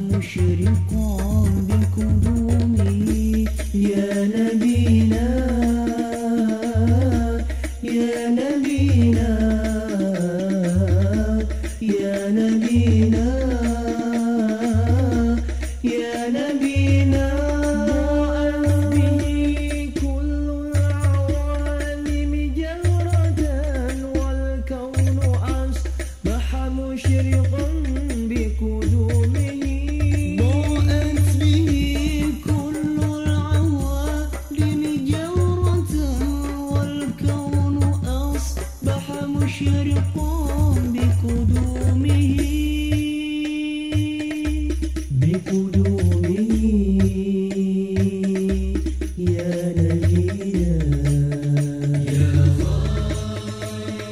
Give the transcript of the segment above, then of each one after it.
الحبيب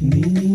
Mi